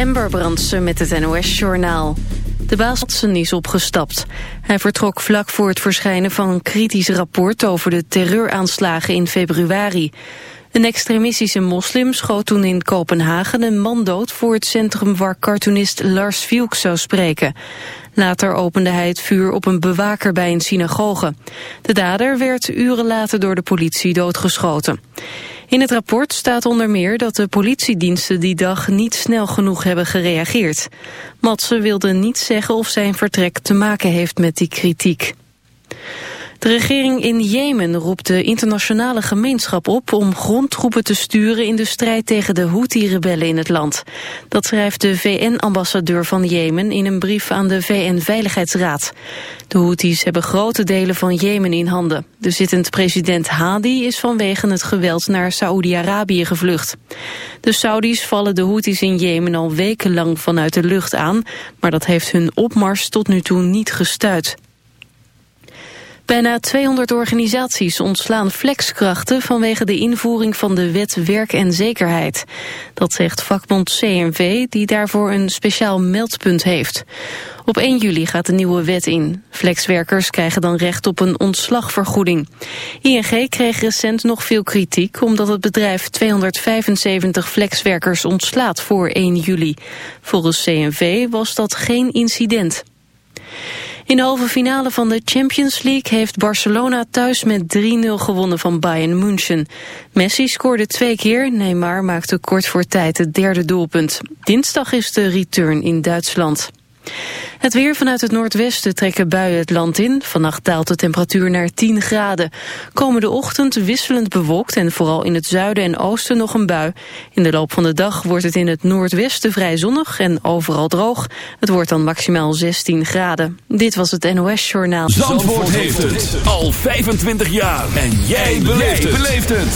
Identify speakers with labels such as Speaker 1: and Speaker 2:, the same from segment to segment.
Speaker 1: Ember Brandsen met het NOS-journaal. De baas is opgestapt. Hij vertrok vlak voor het verschijnen van een kritisch rapport over de terreuraanslagen in februari. Een extremistische moslim schoot toen in Kopenhagen een man dood voor het centrum waar cartoonist Lars Vilks zou spreken. Later opende hij het vuur op een bewaker bij een synagoge. De dader werd uren later door de politie doodgeschoten. In het rapport staat onder meer dat de politiediensten die dag niet snel genoeg hebben gereageerd. Matsen wilde niet zeggen of zijn vertrek te maken heeft met die kritiek. De regering in Jemen roept de internationale gemeenschap op om grondtroepen te sturen in de strijd tegen de Houthi-rebellen in het land. Dat schrijft de VN-ambassadeur van Jemen in een brief aan de VN-veiligheidsraad. De Houthis hebben grote delen van Jemen in handen. De zittend president Hadi is vanwege het geweld naar Saoedi-Arabië gevlucht. De Saudis vallen de Houthis in Jemen al wekenlang vanuit de lucht aan, maar dat heeft hun opmars tot nu toe niet gestuit. Bijna 200 organisaties ontslaan flexkrachten vanwege de invoering van de wet werk en zekerheid. Dat zegt vakbond CNV die daarvoor een speciaal meldpunt heeft. Op 1 juli gaat de nieuwe wet in. Flexwerkers krijgen dan recht op een ontslagvergoeding. ING kreeg recent nog veel kritiek omdat het bedrijf 275 flexwerkers ontslaat voor 1 juli. Volgens CNV was dat geen incident. In de halve finale van de Champions League heeft Barcelona thuis met 3-0 gewonnen van Bayern München. Messi scoorde twee keer, Neymar maakte kort voor tijd het derde doelpunt. Dinsdag is de return in Duitsland. Het weer vanuit het noordwesten trekken buien het land in. Vannacht daalt de temperatuur naar 10 graden. Komende ochtend wisselend bewolkt en vooral in het zuiden en oosten nog een bui. In de loop van de dag wordt het in het noordwesten vrij zonnig en overal droog. Het wordt dan maximaal 16 graden. Dit was het NOS Journaal.
Speaker 2: Zandvoort, heeft het al 25 jaar. En jij beleeft het.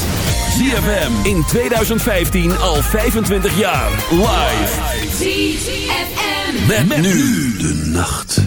Speaker 2: ZFM in 2015 al 25 jaar. Live. ZFM. Met, nu de nacht.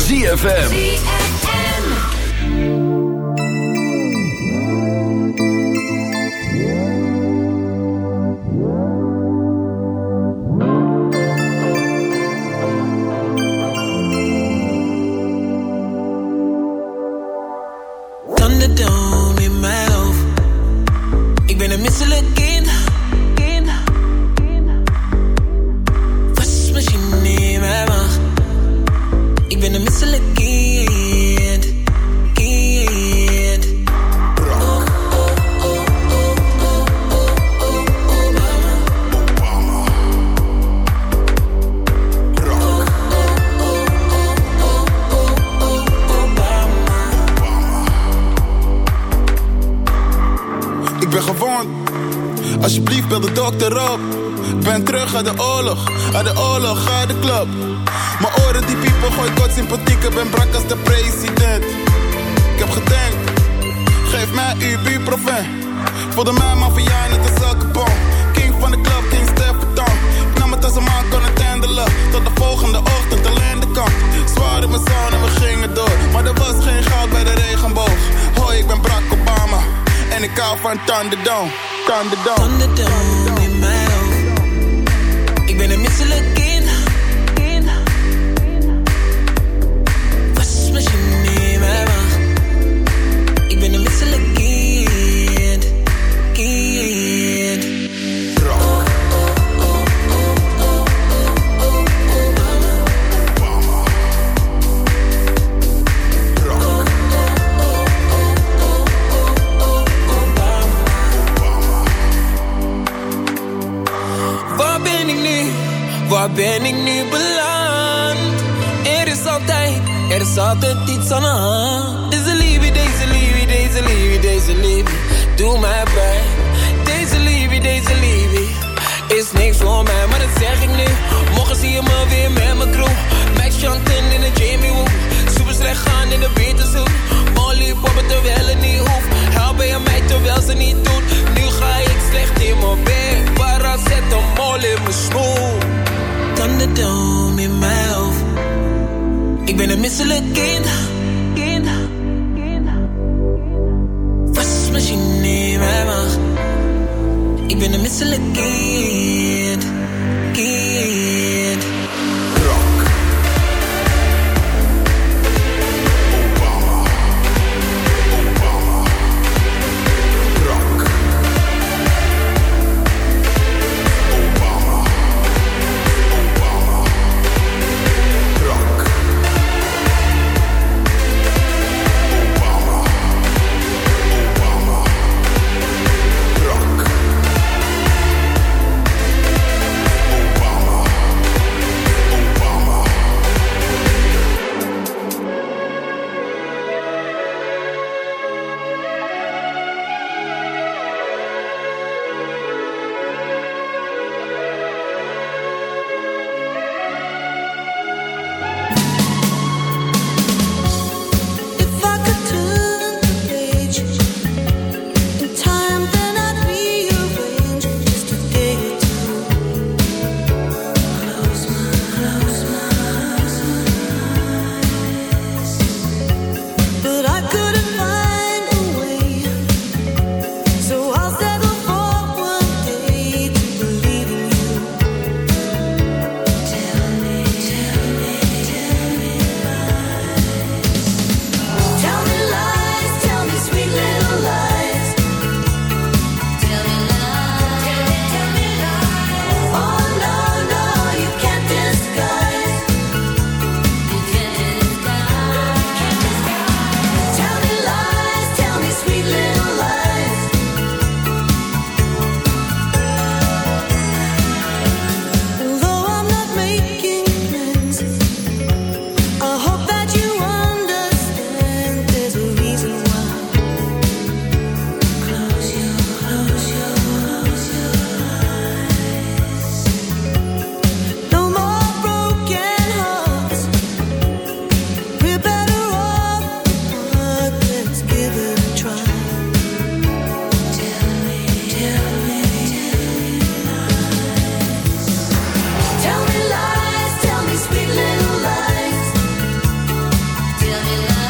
Speaker 2: ZFM.
Speaker 3: Thunderdome, Thunderdome.
Speaker 4: Thunderdome in mijn hoofd. Ik ben een misselijk altijd iets aan de hand. Deze liefde, deze liefde, deze liefde, deze liefde, doe mij pijn. Deze liefde, deze liefde, is niks voor mij, maar dat zeg ik nu. Morgen zie je me weer misselijkend. Was misschien niet meer mag. Ik ben een misselijkend.
Speaker 5: running out.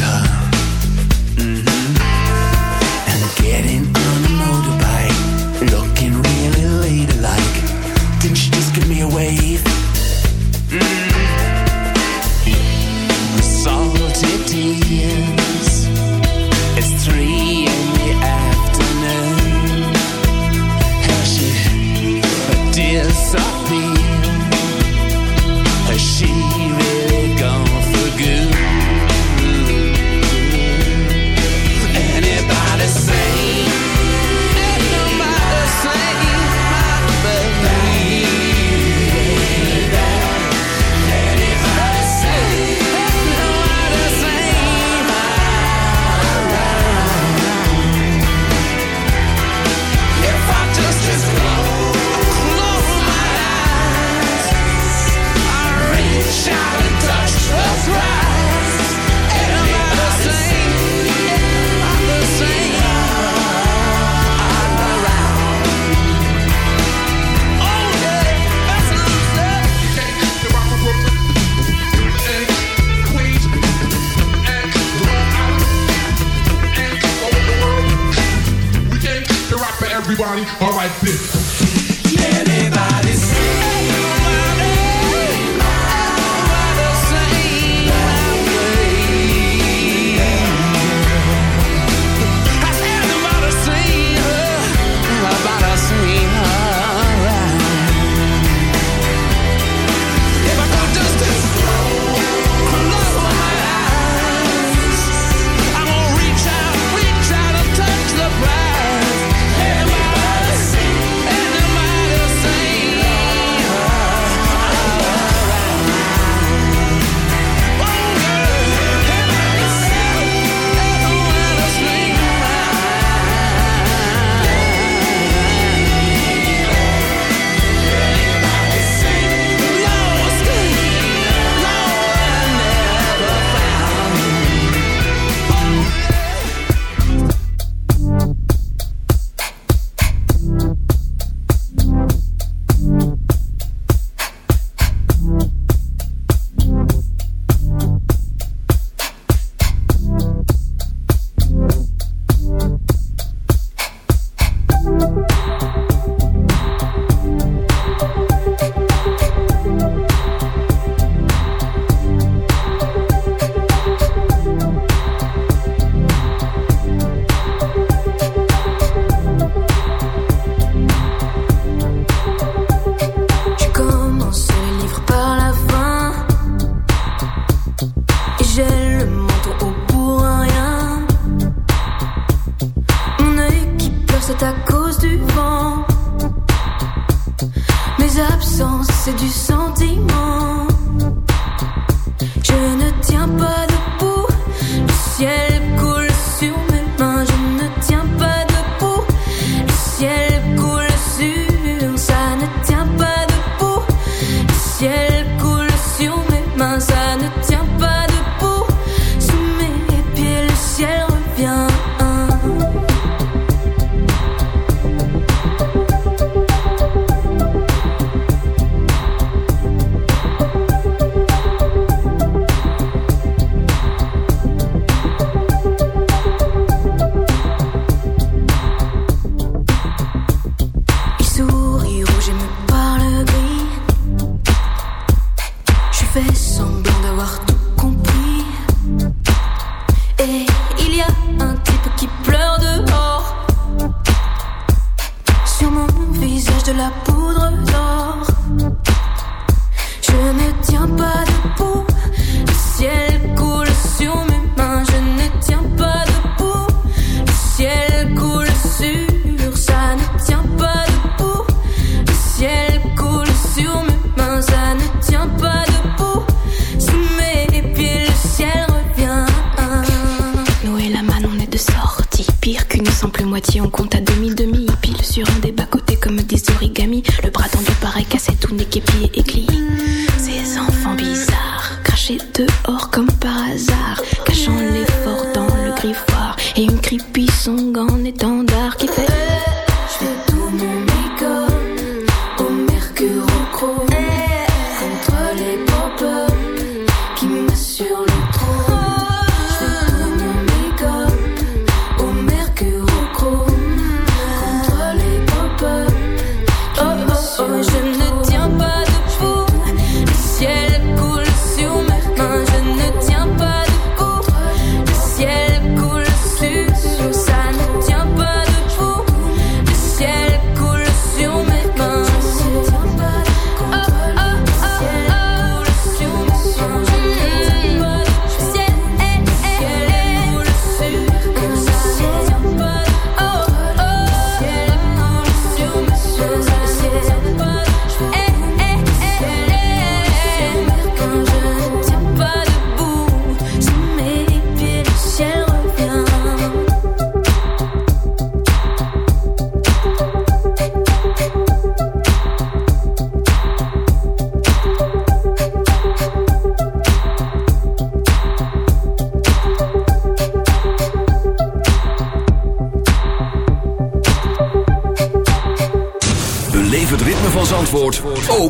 Speaker 6: love mm-hmm. and getting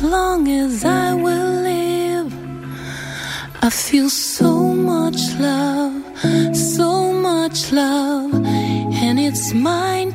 Speaker 7: as long as I will live. I feel so much love, so much love, and it's mine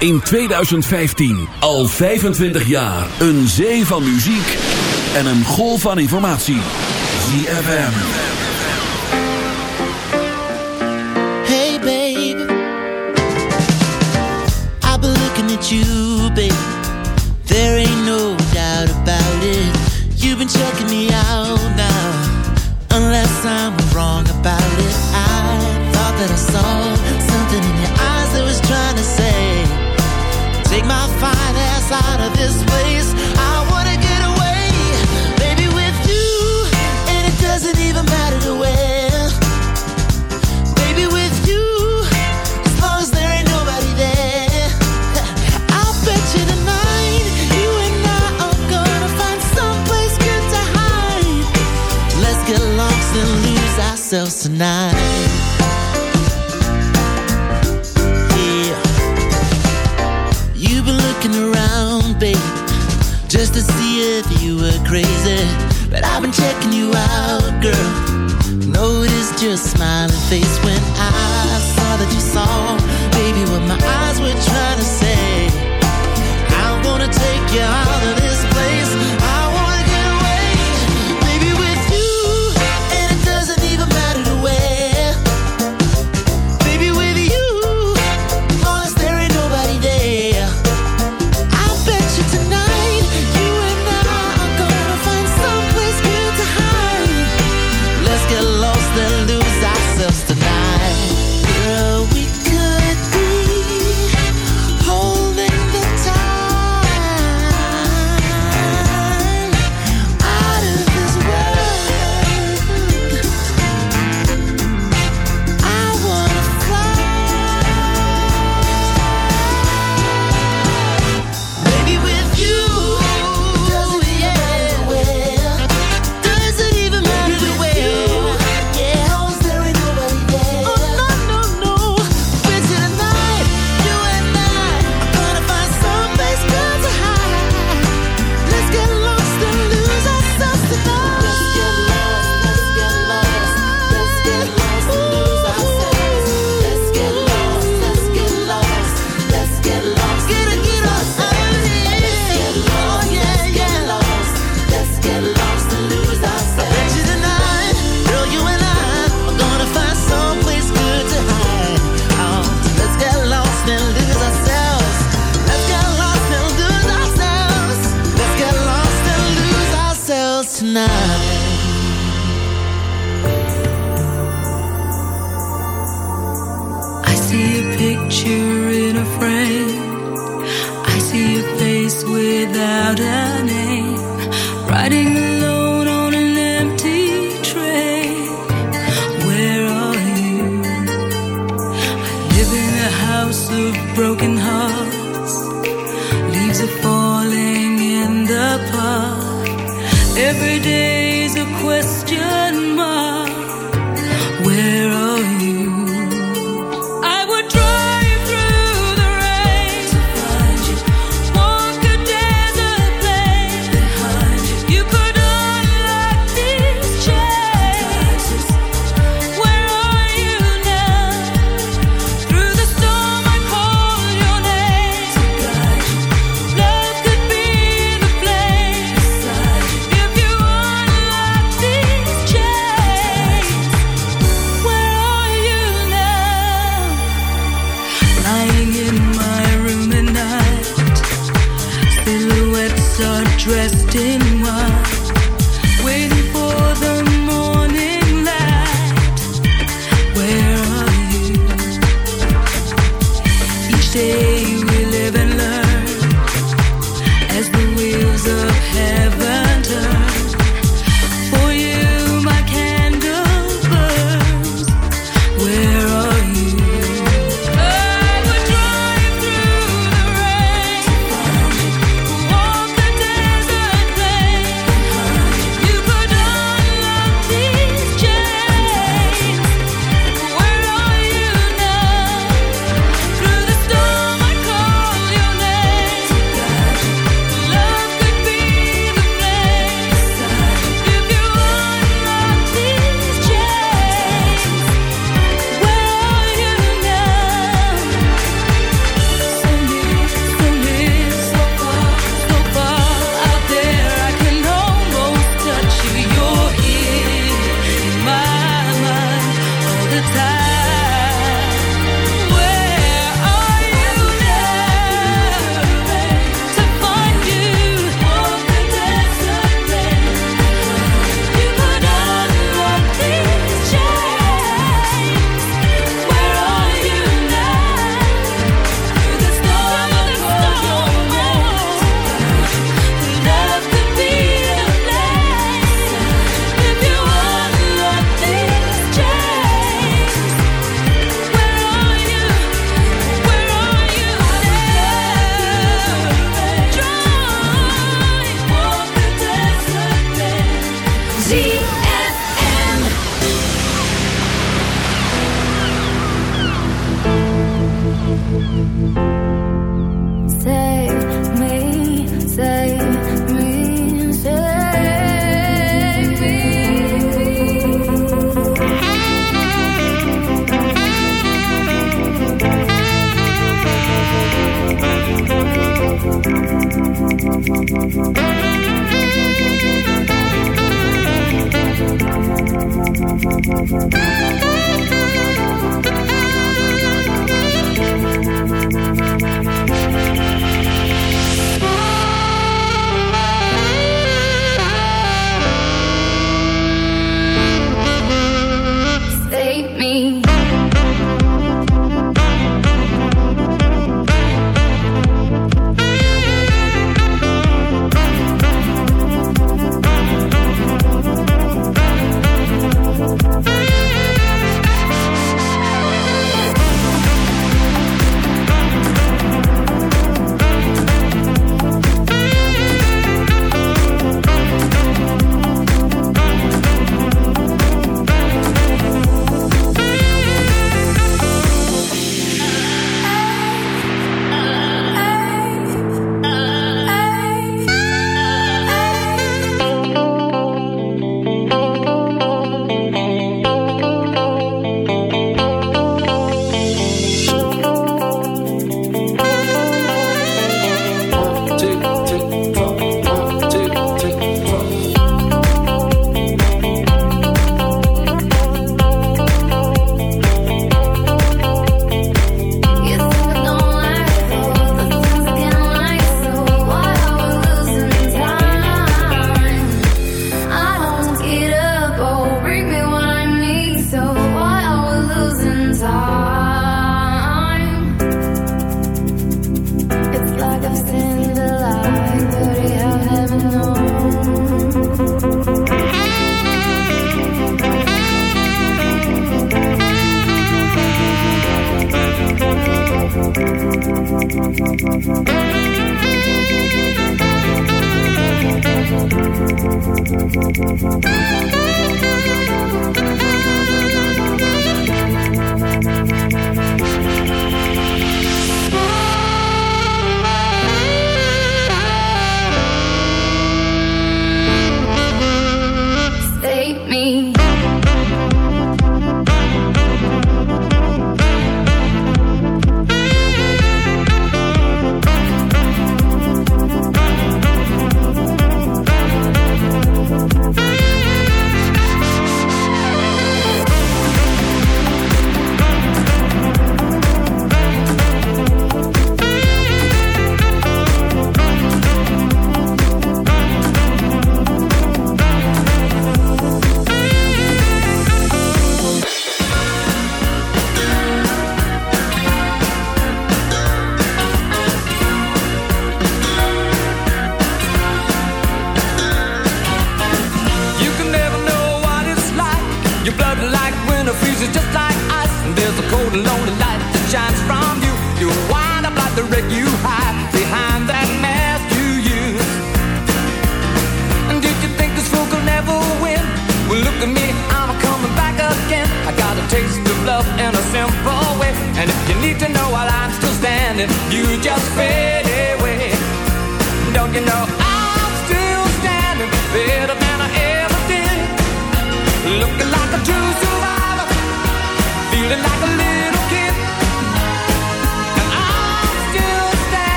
Speaker 2: in 2015. Al 25 jaar. Een zee van muziek en een golf van informatie. ZFM.
Speaker 8: Hey baby. I've been looking at you, baby. There ain't no doubt about it. You've been checking me out now. Unless I'm wrong about it. I thought that I saw crazy. But I've been checking you out, girl. Noticed your smiling face when I saw that you saw, baby, what my eyes were trying to say. I'm gonna take you
Speaker 7: Every day is a question. time.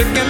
Speaker 9: Looking